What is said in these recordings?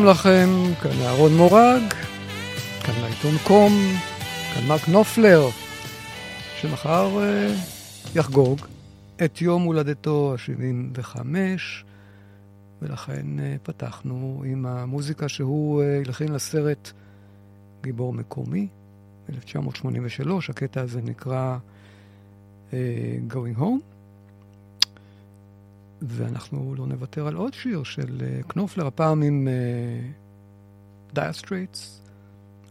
שלום לכם, כאן אהרון מורג, כאן לעיתון קום, כאן מרק נופלר, שמחר uh, יחגוג את יום הולדתו ה-75, ולכן uh, פתחנו עם המוזיקה שהוא uh, הלחין לסרט גיבור מקומי, 1983, הקטע הזה נקרא uh, Going Home. ואנחנו לא נוותר על עוד שיר של אה, קנופלר, הפעם עם דייר אה, סטרייטס,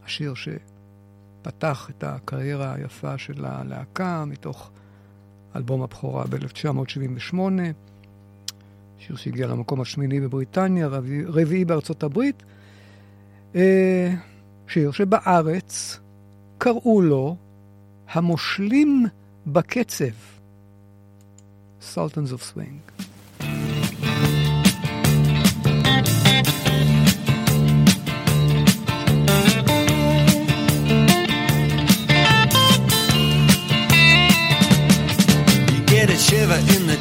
השיר שפתח את הקריירה היפה של הלהקה מתוך אלבום הבכורה ב-1978, שיר שהגיע למקום השמיני בבריטניה, רביעי בארצות הברית, אה, שיר שבארץ קראו לו המושלים בקצב, Sultans of Swing.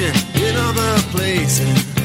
kitchen, in other places.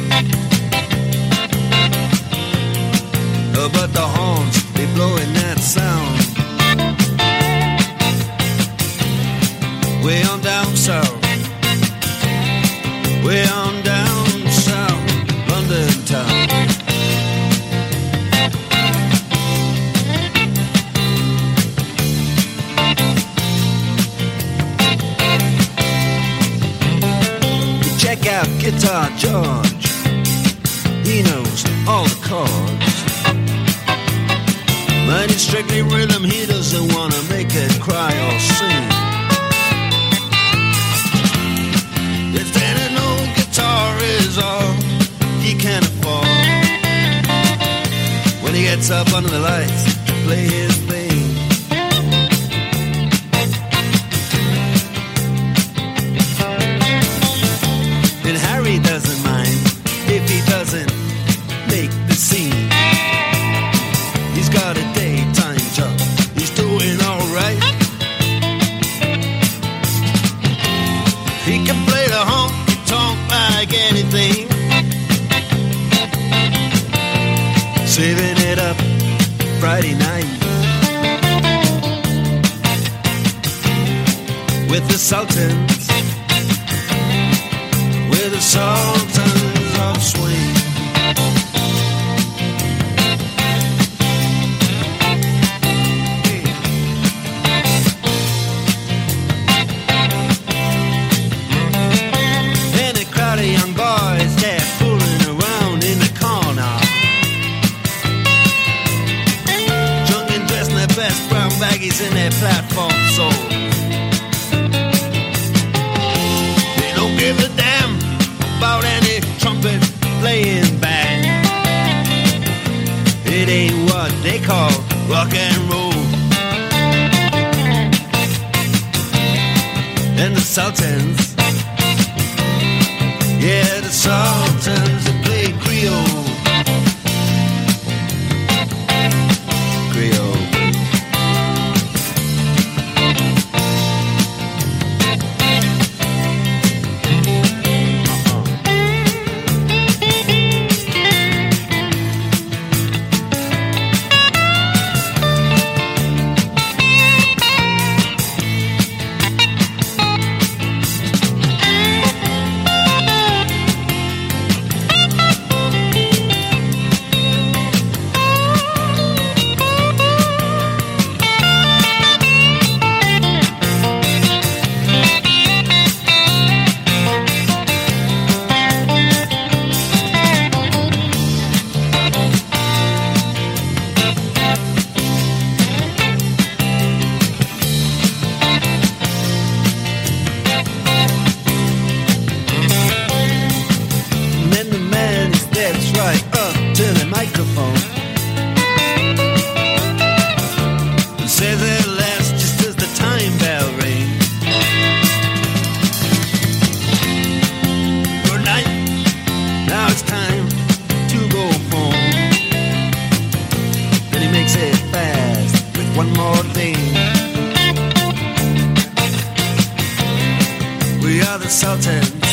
Sultan.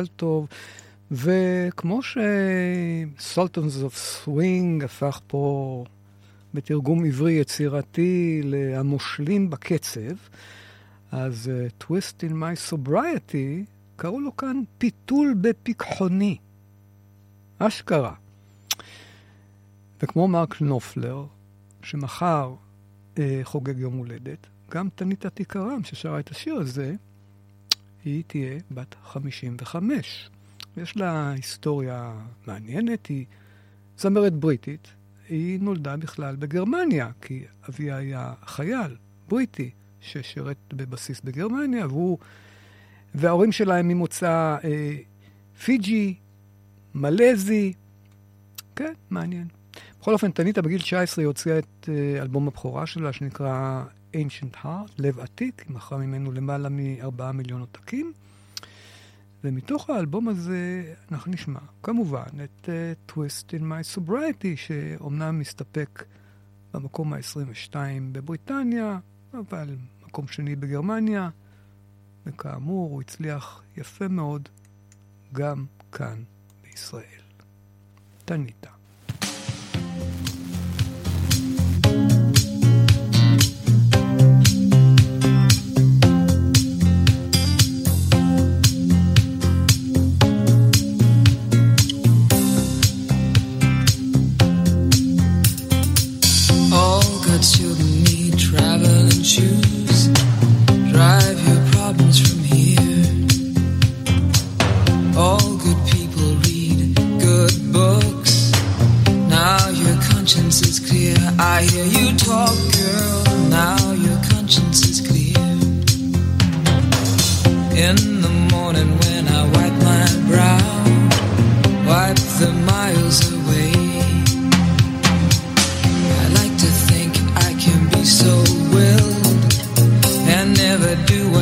מזל טוב. וכמו ש Sultans of Swing הפך פה בתרגום עברי יצירתי להמושלים בקצב, אז Twist in My Sobriety, קראו לו כאן פיתול בפיקחוני. אשכרה. וכמו מרק נופלר, שמחר אה, חוגג יום הולדת, גם טניטה טיקרם ששרה את השיר הזה, היא תהיה בת 55. יש לה היסטוריה מעניינת, היא זמרת בריטית, היא נולדה בכלל בגרמניה, כי אביה היה חייל בריטי ששירת בבסיס בגרמניה, והוא, וההורים שלה הם ממוצא אה, פיג'י, מלזי, כן, מעניין. בכל אופן, טניתה בגיל 19 היא הוציאה את אה, אלבום הבכורה שלה, שנקרא Ancient Heart, לב עתיק, היא מכרה ממנו למעלה מארבעה מיליון עותקים. ומתוך האלבום הזה אנחנו נשמע כמובן את uh, Twist in My Sobriety, שאומנם מסתפק במקום ה-22 בבריטניה, אבל מקום שני בגרמניה, וכאמור הוא הצליח יפה מאוד גם כאן בישראל. תניתה.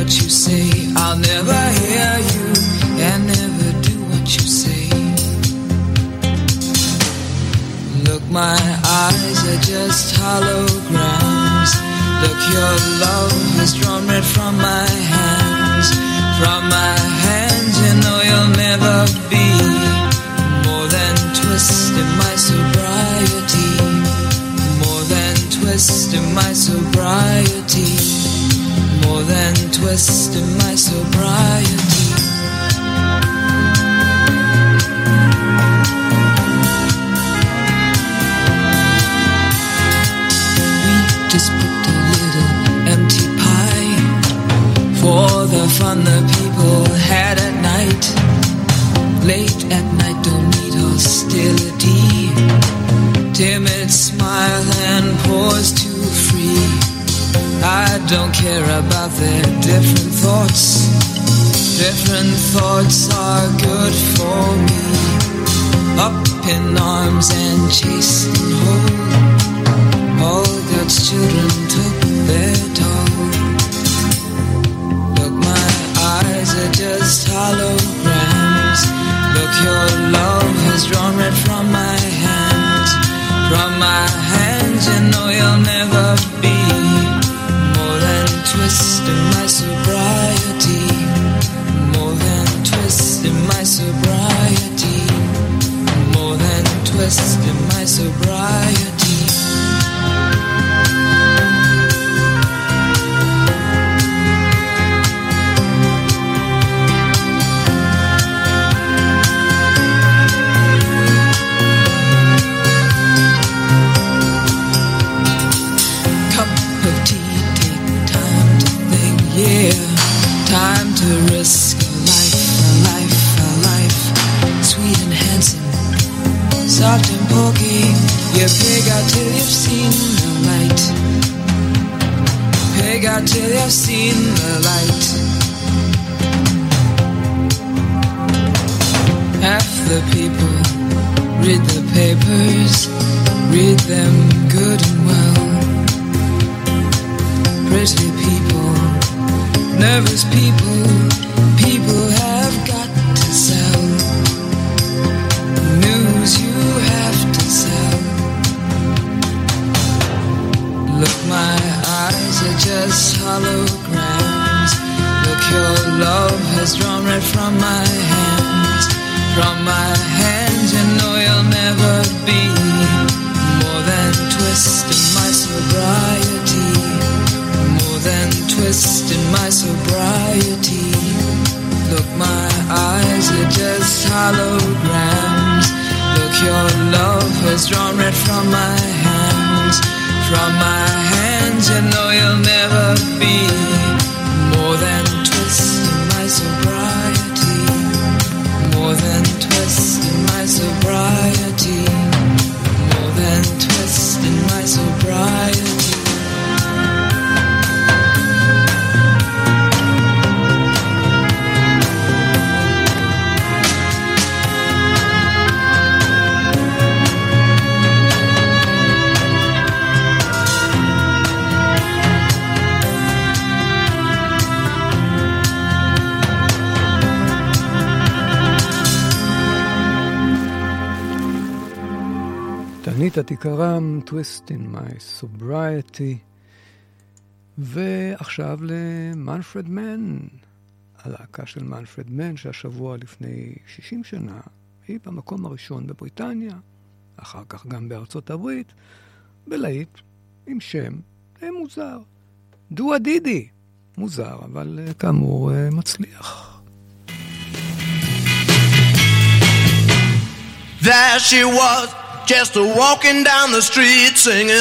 what you say. I'll never hear you and never do what you say. Look, my eyes are just holograms. Look, your love has drawn red from my hands. From my hands, you know you'll never be more than twisting my sobriety. More than twisting my sobriety than twisting my sobriety. We just put a little empty pie for the fun the people had at night. Late at night, don't need hostility. Timid smile and pause to I don't care about their different thoughts. Different thoughts are good for me. Up in arms and chasing home. All God's children took their toll. Look, my eyes are just holograms. Look, your love has drawn red from my hands. From my hands, you know you'll never be my תנית תיקרם, Twist in my sobriety. ועכשיו למנפרד מן, הלהקה של מנפרד מן, שהשבוע לפני 60 שנה היא במקום הראשון בבריטניה, אחר כך גם בארצות הברית, בלהיט עם שם מוזר. דואה דידי. מוזר, אבל אה, כאמור אה, מצליח. There she was, just a walking down the street singing.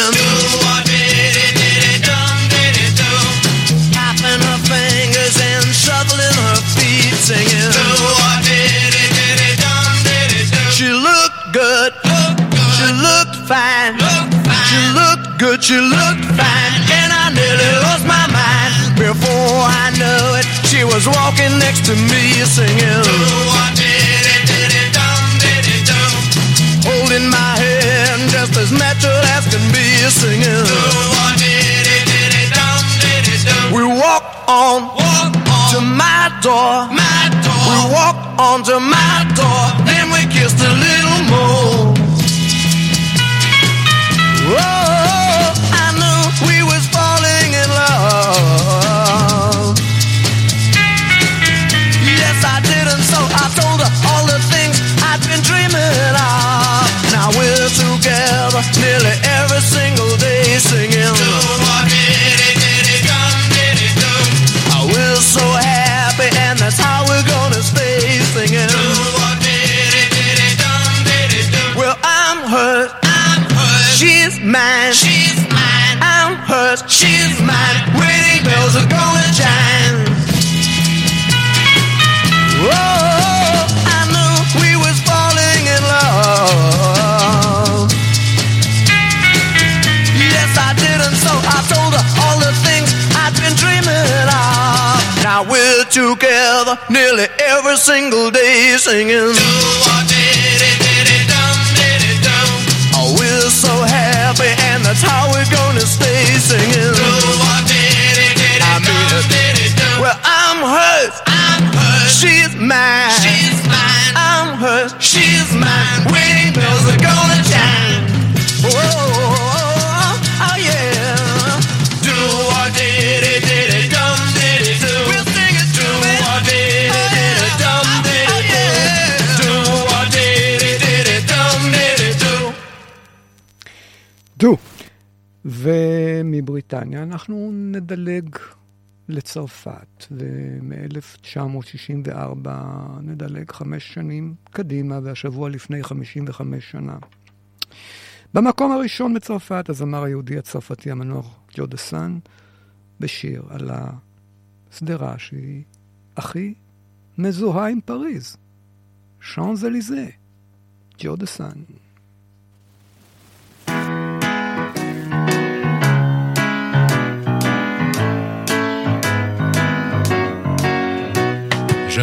Tapping her fingers and shuffling her feet singing. She looked good. She looked fine. She looked good. She looked fine. And I nearly lost my mind. Before I knew it, she was walking next to me singing. Holding just as natural as can be singing. We walked on to my door. We walked on to my door. Then we kissed a little more. Oh, I knew we was falling in love. Yes, I did, together nearly every single day singing. Oh, we're so happy, and that's how we're gonna stay singing. I mean it. Well, I'm hers. I'm hers. She's mine. She's mine. I'm hers. She's mine. Wedding bells are gonna דו. ומבריטניה אנחנו נדלג לצרפת, ומ-1964 נדלג חמש שנים קדימה, והשבוע לפני 55 שנה. במקום הראשון בצרפת, הזמר היהודי הצרפתי המנוח ג'ו דה בשיר על השדרה שהיא הכי מזוהה עם פריז, שאנזליזה, ג'ו דה.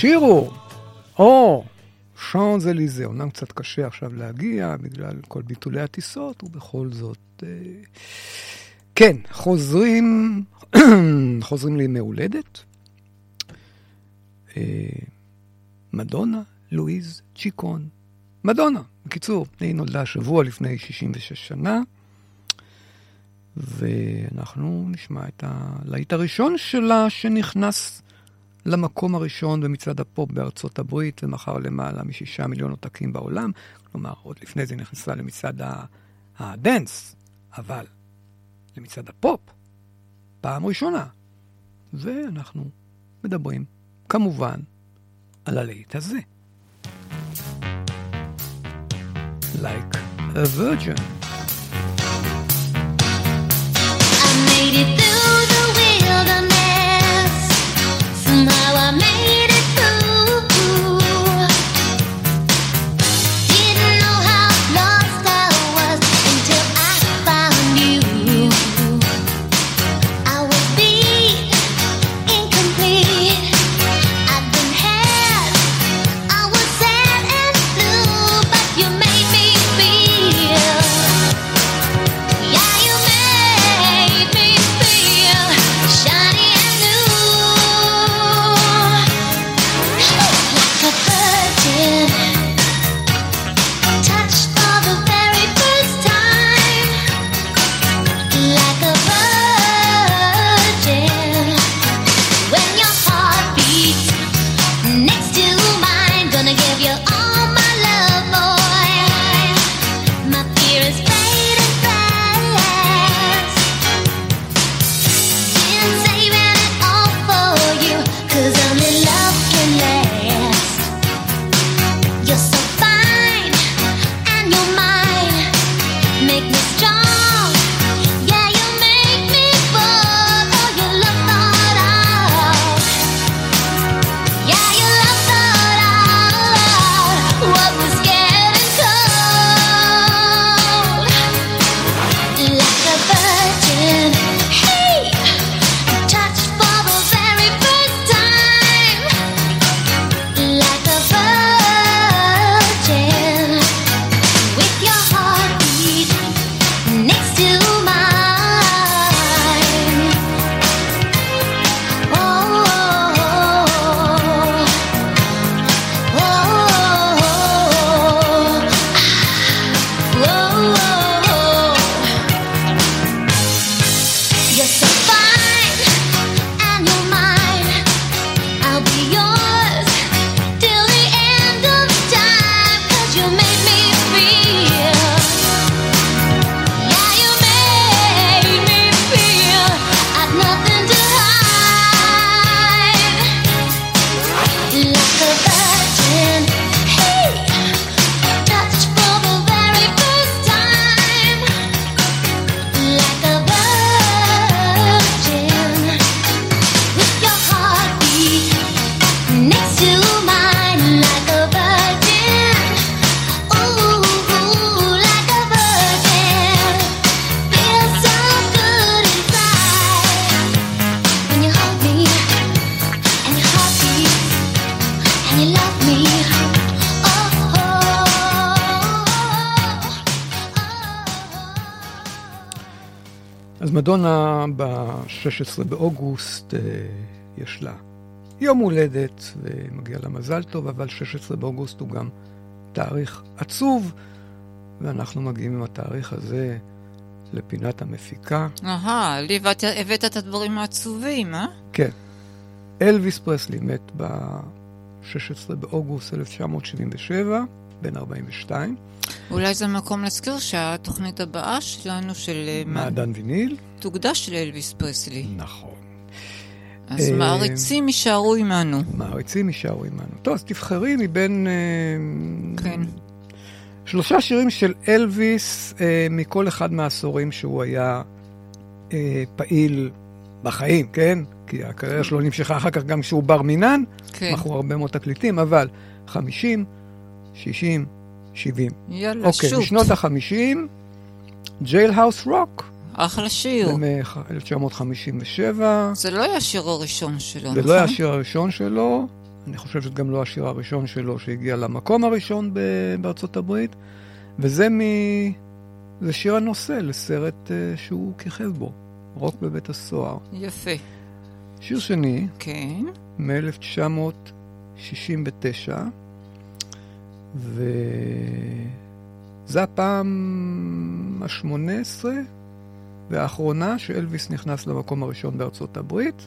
שירו, או שאנז אליזה, אומנם קצת קשה עכשיו להגיע בגלל כל ביטולי הטיסות, ובכל זאת... אה, כן, חוזרים, חוזרים לימי הולדת. אה, מדונה, לואיז צ'יקון. מדונה, בקיצור, היא נולדה שבוע לפני 66 שנה, ואנחנו נשמע את הלהיט הראשון שלה שנכנס למקום הראשון במצעד הפופ בארצות הברית ומכר למעלה משישה מיליון עותקים בעולם. כלומר, עוד לפני זה נכנסה למצעד הדנס, אבל למצעד הפופ, פעם ראשונה. ואנחנו מדברים, כמובן, על הלהיט הזה. Like a virgin. ב-16 באוגוסט, אה, יש לה יום הולדת ומגיע לה מזל טוב, אבל 16 באוגוסט הוא גם תאריך עצוב, ואנחנו מגיעים עם התאריך הזה לפינת המפיקה. אהה, לי ואת הבאת את הדברים העצובים, אה? כן. אלוויס פרסלי מת ב-16 באוגוסט 1977, בן 42, אולי זה מקום להזכיר שהתוכנית הבאה שלנו של... אה, מעדן ויניל. תוקדש לאלוויס פרסלי. נכון. אז אה, מעריצים יישארו עמנו. מעריצים יישארו עמנו. טוב, אז תבחרי מבין אה, כן. שלושה שירים של אלוויס אה, מכל אחד מהעשורים שהוא היה אה, פעיל בחיים, כן? כי הקריירה שלו נמשכה אחר כך גם כשהוא בר מינן, כן. מכרו הרבה מאוד תקליטים, אבל 50, 60, 70. יאללה, אוקיי, שוט. בשנות ה-50, ג'ייל האוס רוק, אחלה שיר. מ-1957. זה לא היה השיר הראשון שלו, זה נכון? לא היה השיר הראשון שלו, אני חושב שזה גם לא השיר הראשון שלו שהגיע למקום הראשון בארצות הברית, וזה מ... זה שיר הנושא לסרט uh, שהוא כיכב בו, רוק בבית הסוהר. יפה. שיר שני, כן. מ-1969, וזה הפעם ה-18 והאחרונה שאלוויס נכנס למקום הראשון בארצות הברית,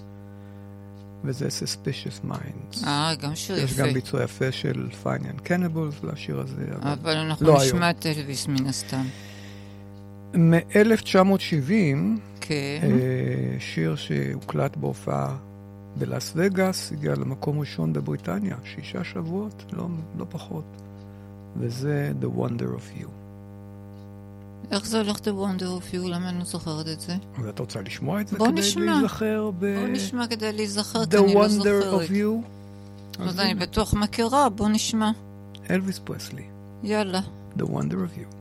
וזה Suspicious Minds. אה, גם שיר יש יפה. גם ביצוע יפה של פיינן קנבלס לשיר הזה, אבל אבל אנחנו לא נשמע את אלוויס מן הסתם. מ-1970, כן. אה, שיר שהוקלט בהופעה בלאס וגאס, הגיע למקום ראשון בבריטניה, שישה שבועות, לא, לא פחות. וזה The Wonder of You. איך זה הולך The Wonder of You? למה אני לא זוכרת את זה? ואת רוצה לשמוע את זה כדי נשמע. להיזכר ב... בוא נשמע כדי להיזכר, כי The אני לא Wonder זוכרת. of You? אז אני בטוח מכירה, בוא נשמע. אלוויס פרסלי, יאללה. The Wonder of You.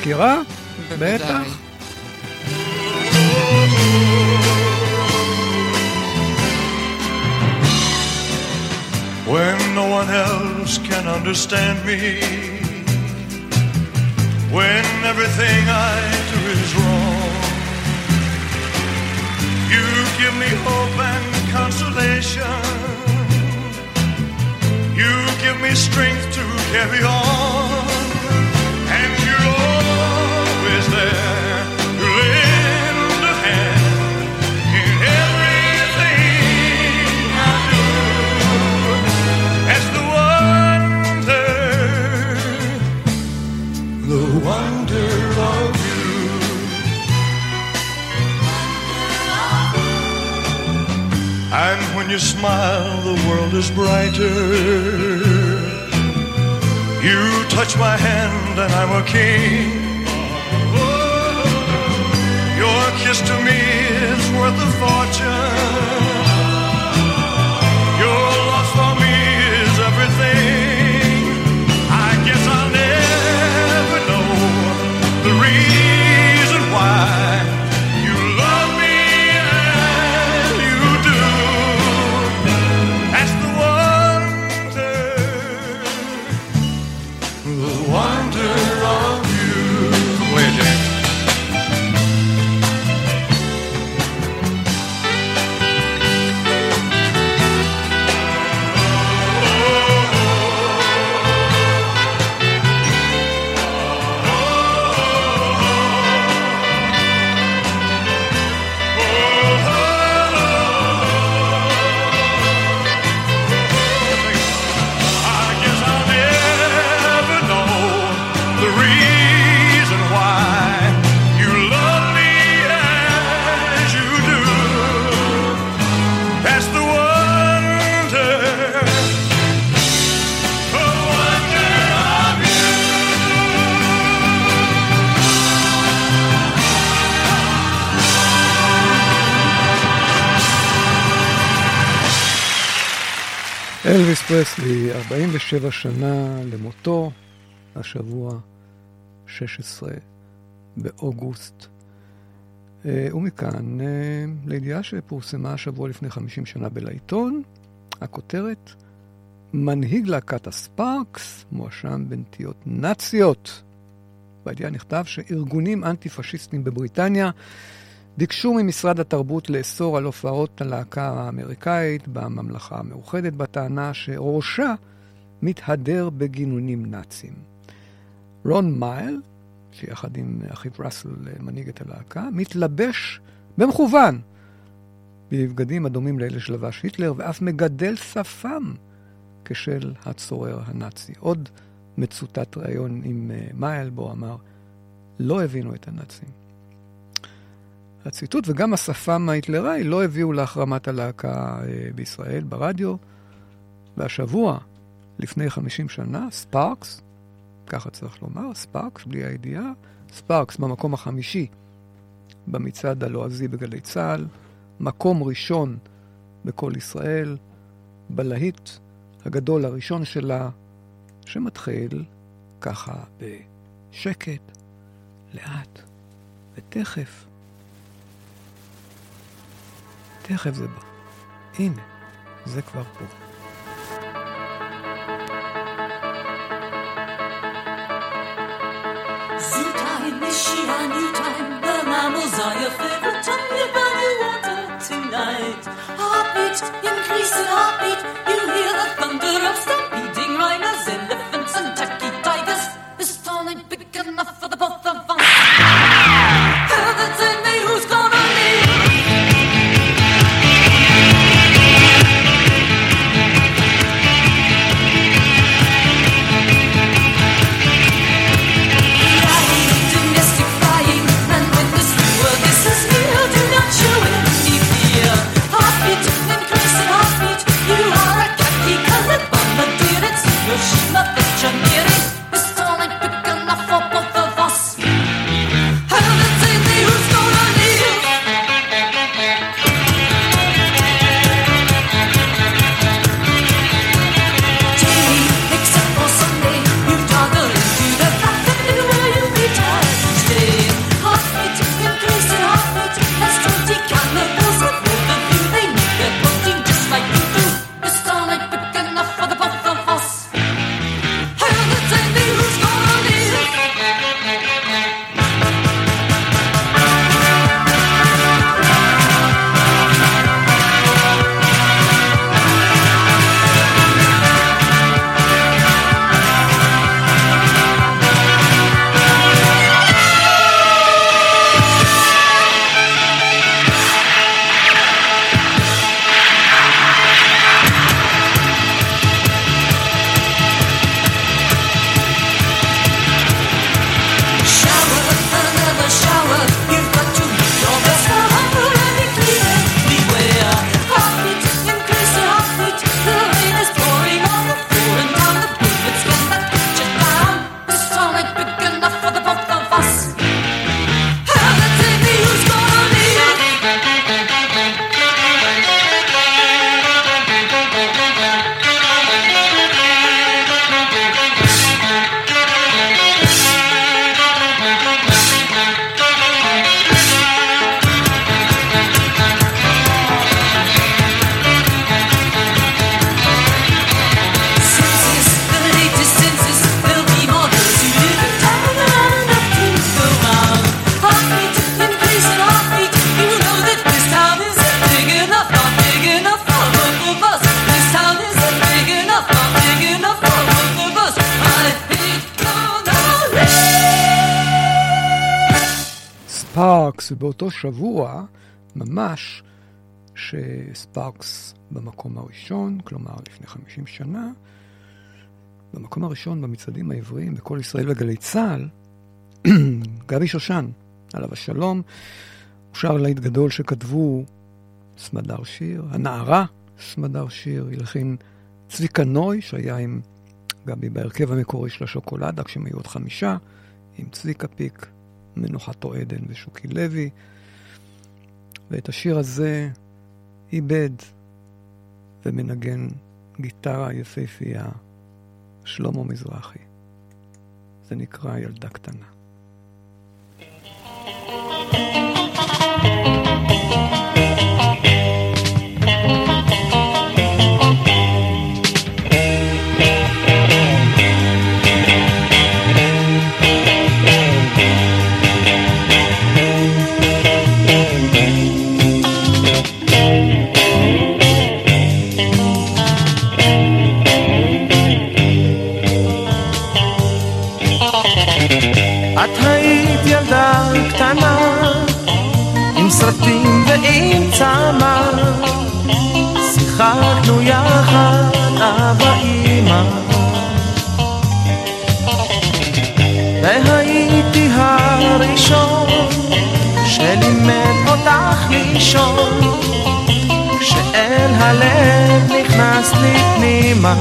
מכירה? בטח. When no one else can understand me, when everything I do is wrong. You give me hope and consolation. You give me strength to carry on. When you smile, the world is brighter. You touch my hand, and I'm a king. Your kiss to me is worth a fortune. פרסלי, 47 שנה למותו, השבוע 16 באוגוסט. אה, ומכאן אה, לידיעה שפורסמה השבוע לפני 50 שנה בלעיתון, הכותרת, מנהיג להקת הספארקס מואשם בנטיות נאציות. בידיעה נכתב שארגונים אנטי-פשיסטיים בבריטניה ביקשו ממשרד התרבות לאסור על הופעות הלהקה האמריקאית בממלכה המאוחדת בטענה שראשה מתהדר בגינונים נאציים. רון מייל, שיחד עם אחיו ראסל מנהיג את הלהקה, מתלבש במכוון בבגדים הדומים לאלה שלבש היטלר, ואף מגדל שפם כשל הצורר הנאצי. עוד מצוטט ראיון עם אה, מייל בו אמר, לא הבינו את הנאצים. הציטוט וגם השפם ההיטלראי לא הביאו להחרמת הלהקה אה, בישראל. ברדיו, והשבוע, לפני 50 שנה, ספארקס, ככה צריך לומר, ספארקס, בלי הידיעה, ספארקס במקום החמישי במצעד הלועזי בגלי צה"ל, מקום ראשון בכל ישראל, בלהיט הגדול הראשון שלה, שמתחיל ככה בשקט, לאט, ותכף, תכף זה בא. הנה, זה כבר פה. Time? The. Heartbeat. You hear the thunder of stampeding במקום הראשון, כלומר לפני 50 שנה, במקום הראשון במצעדים העבריים בכל ישראל וגלי צה"ל, גבי שושן, עליו השלום, הוא שר להיט גדול שכתבו סמדר שיר, הנערה סמדר שיר, הלחין צביקה נוי, שהיה עם גבי בהרכב המקורי של השוקולדה, כשהם היו עוד חמישה, עם צביקה פיק, מנוחתו עדן ושוקי לוי. ואת השיר הזה איבד ומנגן גיטרה יפהפייה שלמה מזרחי. זה נקרא ילדה קטנה. Thank לישון כשאל הלב נכנס לי פנימה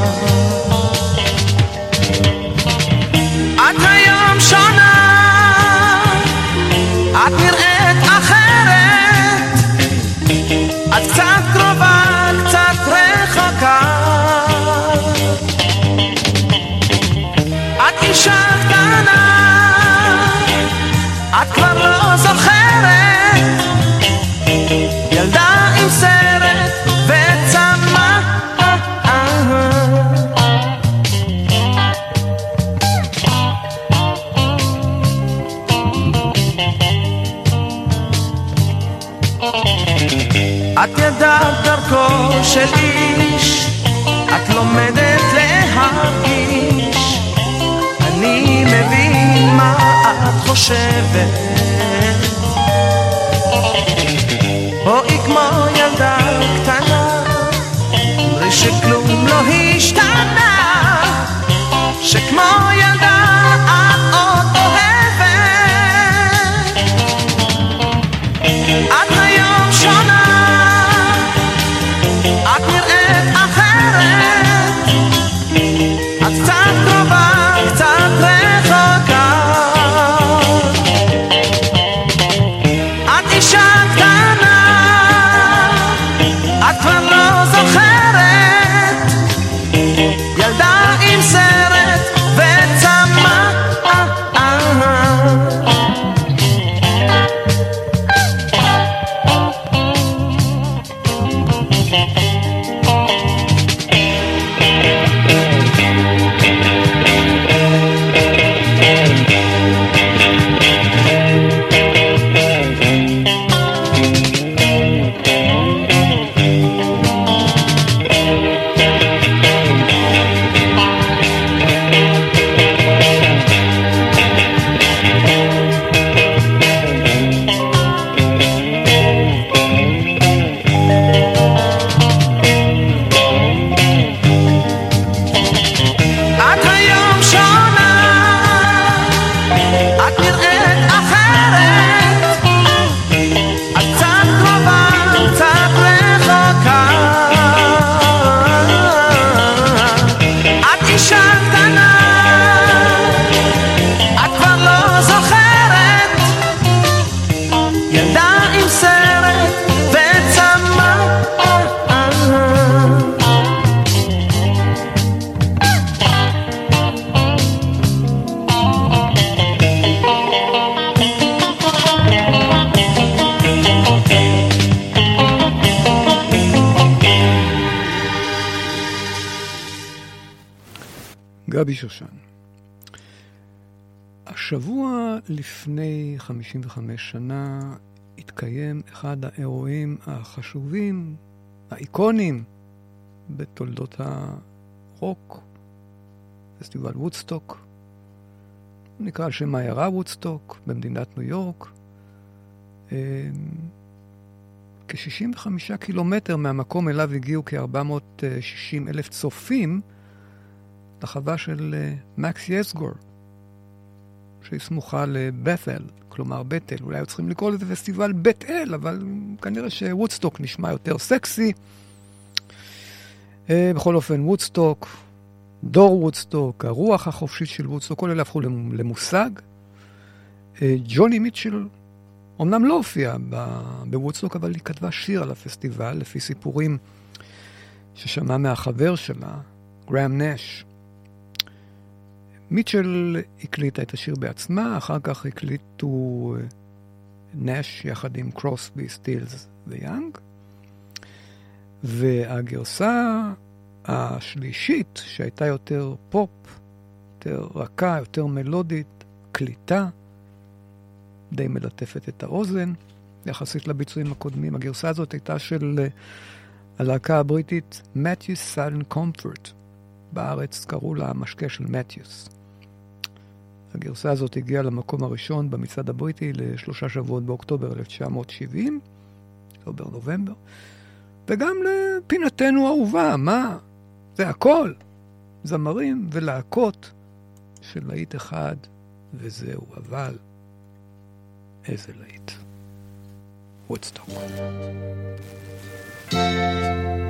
55 שנה התקיים אחד האירועים החשובים, האיקונים, בתולדות הרוק, פסטיבל וודסטוק. נקרא על שם העיירה וודסטוק במדינת ניו יורק. אמ, כ-65 קילומטר מהמקום אליו הגיעו כ-460 אלף צופים לחווה של אה, מקס יסגור, שהיא סמוכה לבת'ל, כלומר בית אל. אולי היו צריכים לקרוא לזה פסטיבל בית אל, אבל כנראה שוודסטוק נשמע יותר סקסי. אה, בכל אופן, וודסטוק, דור וודסטוק, הרוח החופשית של וודסטוק, כל אלה הפכו למ- למושג. אה, ג'וני מיטשל אמנם לא הופיעה ב- בוודסטוק, אבל היא כתבה שיר על הפסטיבל, לפי סיפורים ששמעה מהחבר שלה, גראם נש. מיטשל הקליטה את השיר בעצמה, אחר כך הקליטו אה, נש יחד עם קרוסבי, סטילס ויאנג. והגרסה השלישית, שהייתה יותר פופ, יותר רכה, יותר מלודית, קליטה, די מלטפת את האוזן, יחסית לביצועים הקודמים. הגרסה הזאת הייתה של אה, הלהקה הבריטית מתיוס סאדן קומפורט. בארץ קראו לה המשקה של מתיוס. הגרסה הזאת הגיעה למקום הראשון במצעד הבריטי לשלושה שבועות באוקטובר 1970, לא בנובמבר, וגם לפינתנו האהובה, מה? זה הכל. זמרים ולהקות של להיט אחד, וזהו, אבל איזה להיט. וודסטוק. thank you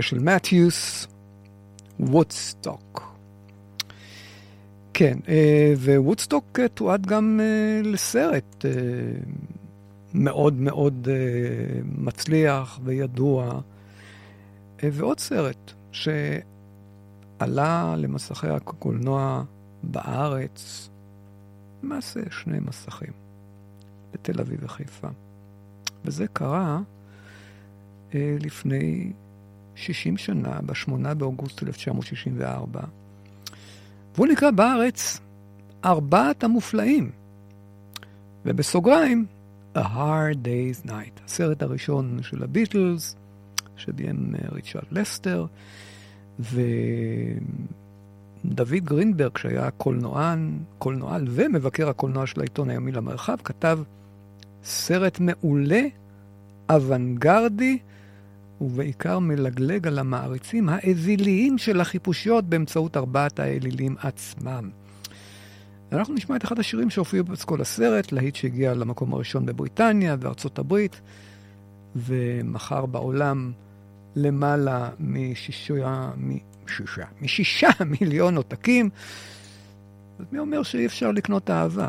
במקרה של מתיוס, וודסטוק. כן, אה, ווודסטוק אה, תועד גם אה, לסרט מאוד מאוד מצליח וידוע, ועוד סרט שעלה למסכי הקולנוע בארץ, למעשה שני מסכים, בתל אביב וחיפה. וזה קרה לפני 60 שנה, ב-8 באוגוסט 1964, והוא נקרא בארץ ארבעת המופלאים. ובסוגריים, A Hard Day's Night, הסרט הראשון של הביטלס, שביים אה, ריצ'רד לסטר, ודוד גרינברג, שהיה קולנוען, קולנועל ומבקר הקולנוע של העיתון היומי למרחב, כתב סרט מעולה, אוונגרדי, ובעיקר מלגלג על המעריצים האוויליים של החיפושיות באמצעות ארבעת האלילים עצמם. אנחנו נשמע את אחד השירים שהופיעו בפסקול הסרט, להיט שהגיע למקום הראשון בבריטניה וארצות הברית, ומכר בעולם למעלה משישה, משישה, משישה מיליון עותקים. אז מי אומר שאי אפשר לקנות אהבה?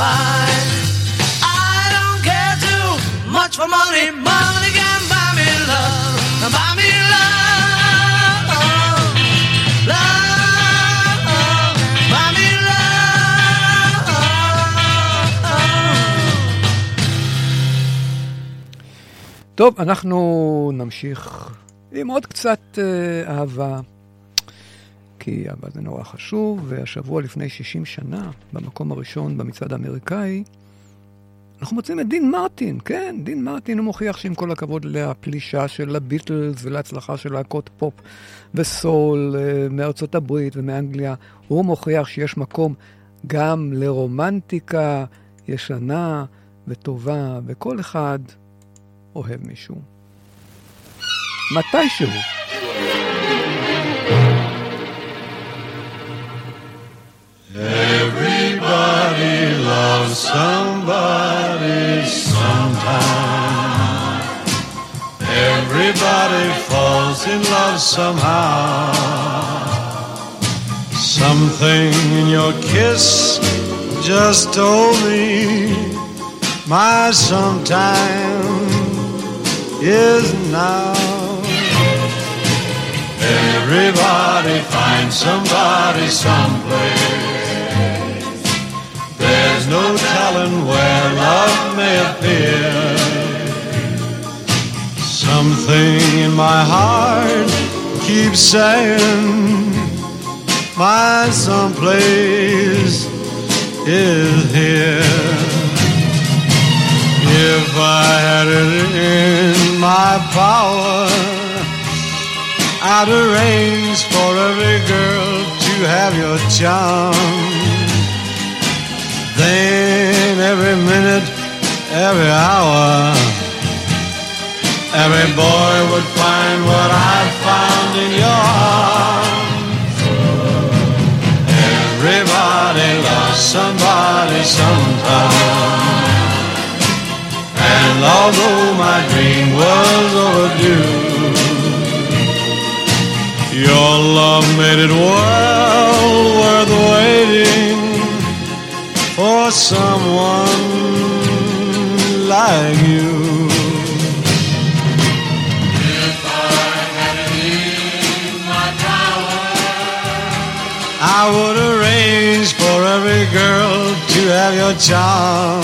Buy. I don't care too much for money. Money can buy me love. Buy me love. Love. Buy me love. טוב, אנחנו נמשיך עם עוד קצת אה, אהבה, כי אהבה זה נורא חשוב, והשבוע לפני 60 שנה, במקום הראשון במצעד האמריקאי, אנחנו מוצאים את דין מרטין, כן, דין מרטין הוא מוכיח שעם כל הכבוד לפלישה של הביטלס ולהצלחה של להקות פופ וסול אה, מארצות הברית ומאנגליה, הוא מוכיח שיש מקום גם לרומנטיקה ישנה וטובה, וכל אחד אוהב מישהו. מתישהו. Everybody loves somebody sometime. Everybody falls in love somehow. Something in your kiss just told me my sometime is now. Everybody finds somebody someplace. There's no telling where love may appear. Something in my heart keeps saying my someplace is here. If I had it in my power, I'd arrange for every girl to have your charm. Every minute, every hour. Every boy would find what I found in your arms. Everybody loves somebody sometime. And although my dream was overdue, your love made it well worth waiting someone like you. If I had it in my power, I would arrange for every girl to have your charm.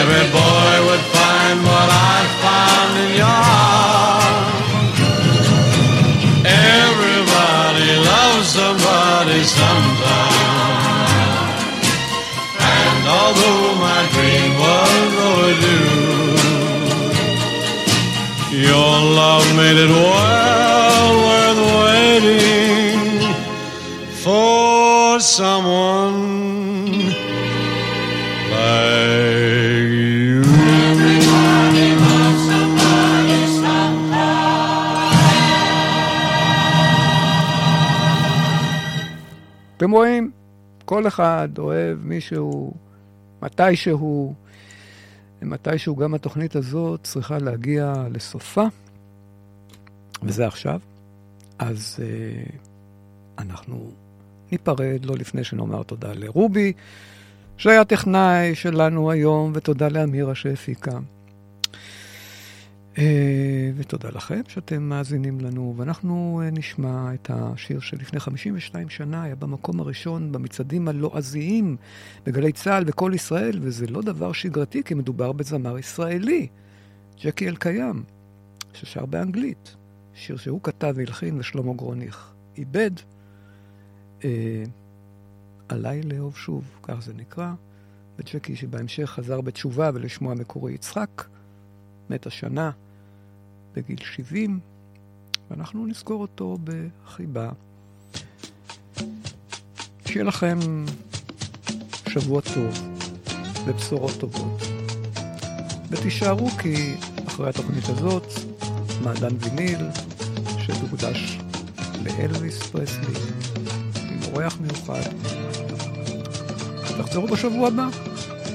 Every boy would find what I found in your arms. And although my dream was overdue, your love made it well worth waiting for someone אתם רואים, כל אחד אוהב מישהו, מתישהו, ומתישהו גם התוכנית הזאת צריכה להגיע לסופה, וזה עכשיו. אז uh, אנחנו ניפרד לא לפני שנאמר תודה לרובי, שהיה טכנאי שלנו היום, ותודה לאמירה שהפיקה. אה, ותודה לכם שאתם מאזינים לנו, ואנחנו אה, נשמע את השיר שלפני 52 שנה היה במקום הראשון במצעדים הלועזיים בגלי צה"ל בכל ישראל, וזה לא דבר שגרתי, כי מדובר בזמר ישראלי, ג'קי אלקיים, ששר באנגלית, שיר שהוא כתב והלחין ושלמה גרוניך איבד. אה, עליי לאהוב שוב, כך זה נקרא, וג'קי שבהמשך חזר בתשובה ולשמו המקורי יצחק. מת השנה בגיל 70, ואנחנו נזכור אותו בחיבה. שיהיה לכם שבוע טוב ובשורות טובות. ותישארו כי אחרי התוכנית הזאת, מעדן ויניל שתוקדש לאלוויס פרסלי, עם אורח מיוחד. תחזרו בשבוע הבא,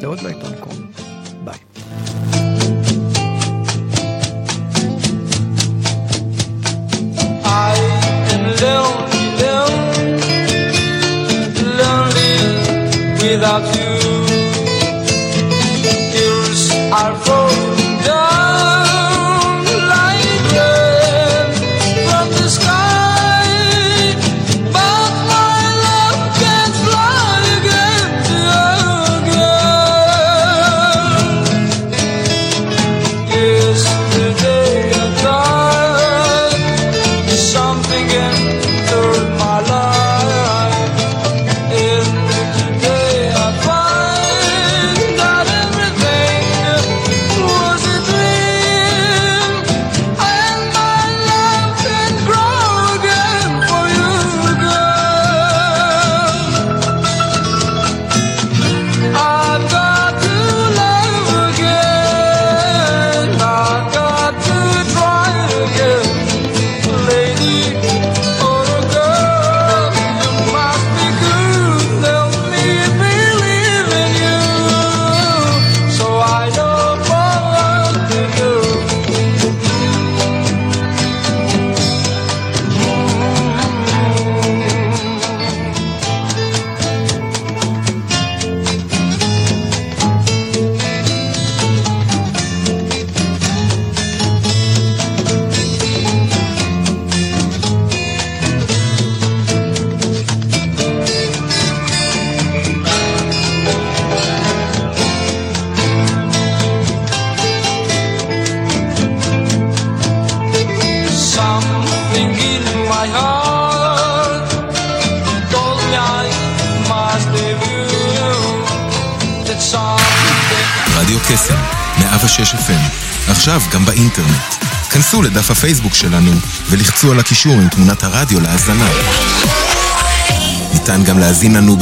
לעוד בעיתון קום. Without הפייסבוק שלנו, ולחצו על הקישור עם תמונת הרדיו להאזנה. ניתן גם להזין לנו